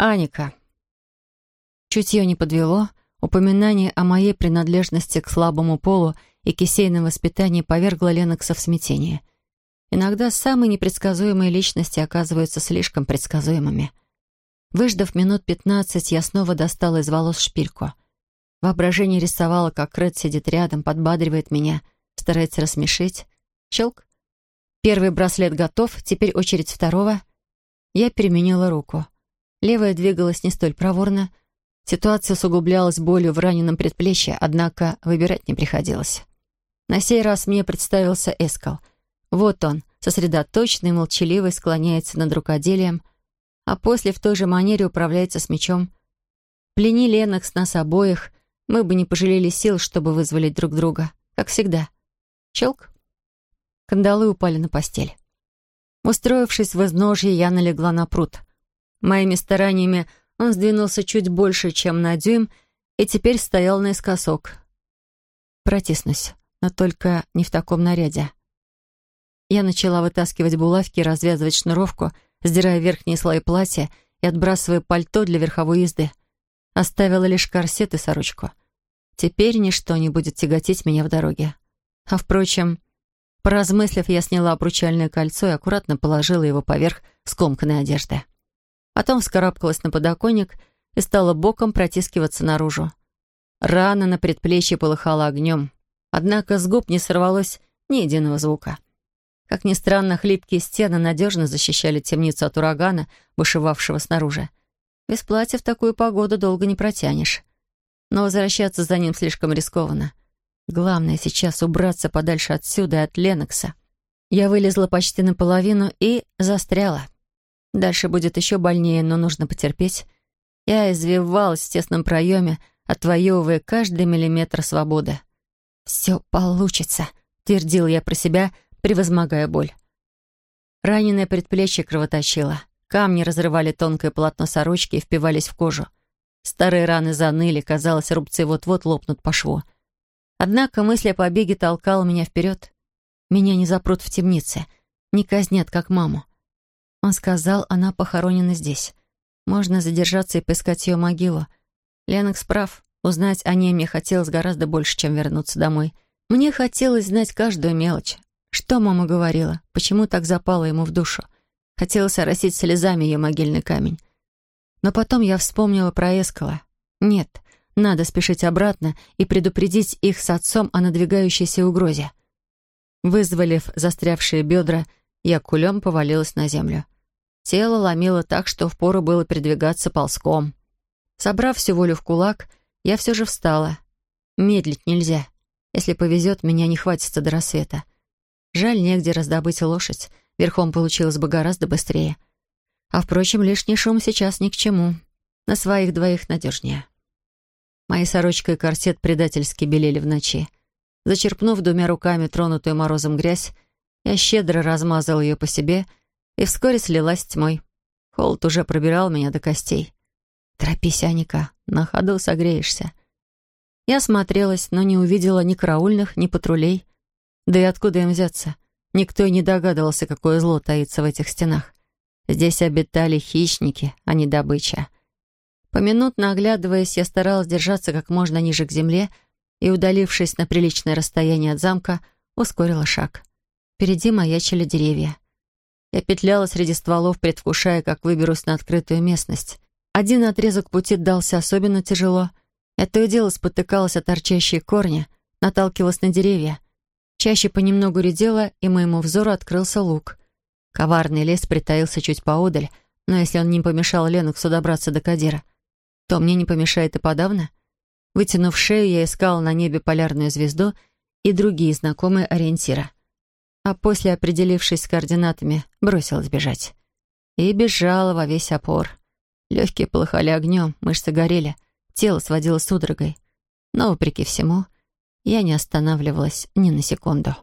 Аника. Чутье не подвело, упоминание о моей принадлежности к слабому полу и кисейном воспитании повергло Ленокса в смятение. Иногда самые непредсказуемые личности оказываются слишком предсказуемыми. Выждав минут пятнадцать, я снова достала из волос шпильку. Воображение рисовало, как Ред сидит рядом, подбадривает меня, старается рассмешить. Щелк. Первый браслет готов, теперь очередь второго. Я переменила руку. Левая двигалась не столь проворно. Ситуация усугублялась болью в раненом предплечье, однако выбирать не приходилось. На сей раз мне представился Эскал. Вот он, сосредоточенный, молчаливый, склоняется над рукоделием, а после в той же манере управляется с мечом. Плени Ленокс нас обоих, мы бы не пожалели сил, чтобы вызволить друг друга, как всегда. Щелк. Кандалы упали на постель. Устроившись в изножье, я налегла на пруд. Моими стараниями он сдвинулся чуть больше, чем на дюйм, и теперь стоял наискосок. Протиснусь, но только не в таком наряде. Я начала вытаскивать булавки и развязывать шнуровку — сдирая верхние слои платья и отбрасывая пальто для верховой езды. Оставила лишь корсет и сорочку. Теперь ничто не будет тяготить меня в дороге. А впрочем, поразмыслив, я сняла обручальное кольцо и аккуратно положила его поверх скомканной одежды. Потом вскарабкалась на подоконник и стала боком протискиваться наружу. Рана на предплечье полыхала огнем, однако с губ не сорвалось ни единого звука. Как ни странно, хлипкие стены надежно защищали темницу от урагана, бушевавшего снаружи. Без платья в такую погоду долго не протянешь. Но возвращаться за ним слишком рискованно. Главное сейчас убраться подальше отсюда и от Ленокса. Я вылезла почти наполовину и застряла. Дальше будет еще больнее, но нужно потерпеть. Я извивалась в тесном проеме, отвоевывая каждый миллиметр свободы. «Все получится», — твердил я про себя, — превозмогая боль. Раненое предплечье кровоточило. Камни разрывали тонкое полотно сорочки и впивались в кожу. Старые раны заныли, казалось, рубцы вот-вот лопнут по шву. Однако мысль о побеге толкала меня вперед. Меня не запрут в темнице, не казнят, как маму. Он сказал, она похоронена здесь. Можно задержаться и поискать ее могилу. Ленокс прав. Узнать о ней мне хотелось гораздо больше, чем вернуться домой. Мне хотелось знать каждую мелочь, что мама говорила? Почему так запала ему в душу? Хотелось оросить слезами ее могильный камень. Но потом я вспомнила про Эскала. Нет, надо спешить обратно и предупредить их с отцом о надвигающейся угрозе. Вызволив застрявшие бедра, я кулем повалилась на землю. Тело ломило так, что впору было передвигаться ползком. Собрав всю волю в кулак, я все же встала. Медлить нельзя. Если повезет, меня не хватится до рассвета. Жаль, негде раздобыть лошадь. Верхом получилось бы гораздо быстрее. А, впрочем, лишний шум сейчас ни к чему. На своих двоих надежнее. Мои сорочка и корсет предательски белели в ночи. Зачерпнув двумя руками тронутую морозом грязь, я щедро размазал ее по себе и вскоре слилась тьмой. Холод уже пробирал меня до костей. «Торопись, Аника, на ходу согреешься». Я смотрелась, но не увидела ни караульных, ни патрулей. Да и откуда им взяться? Никто и не догадывался, какое зло таится в этих стенах. Здесь обитали хищники, а не добыча. Поминутно оглядываясь, я старалась держаться как можно ниже к земле и, удалившись на приличное расстояние от замка, ускорила шаг. Впереди маячили деревья. Я петляла среди стволов, предвкушая, как выберусь на открытую местность. Один отрезок пути дался особенно тяжело. Я то и дело спотыкалась о торчащие корни, наталкивалась на деревья — Чаще понемногу редела, и моему взору открылся луг. Коварный лес притаился чуть поодаль, но если он не помешал Леноксу добраться до Кадира, то мне не помешает и подавно. Вытянув шею, я искала на небе полярную звезду и другие знакомые ориентиры. А после, определившись с координатами, бросилась бежать. И бежала во весь опор. Легкие полыхали огнем, мышцы горели, тело сводило судорогой. Но, вопреки всему, я не останавливалась ни на секунду.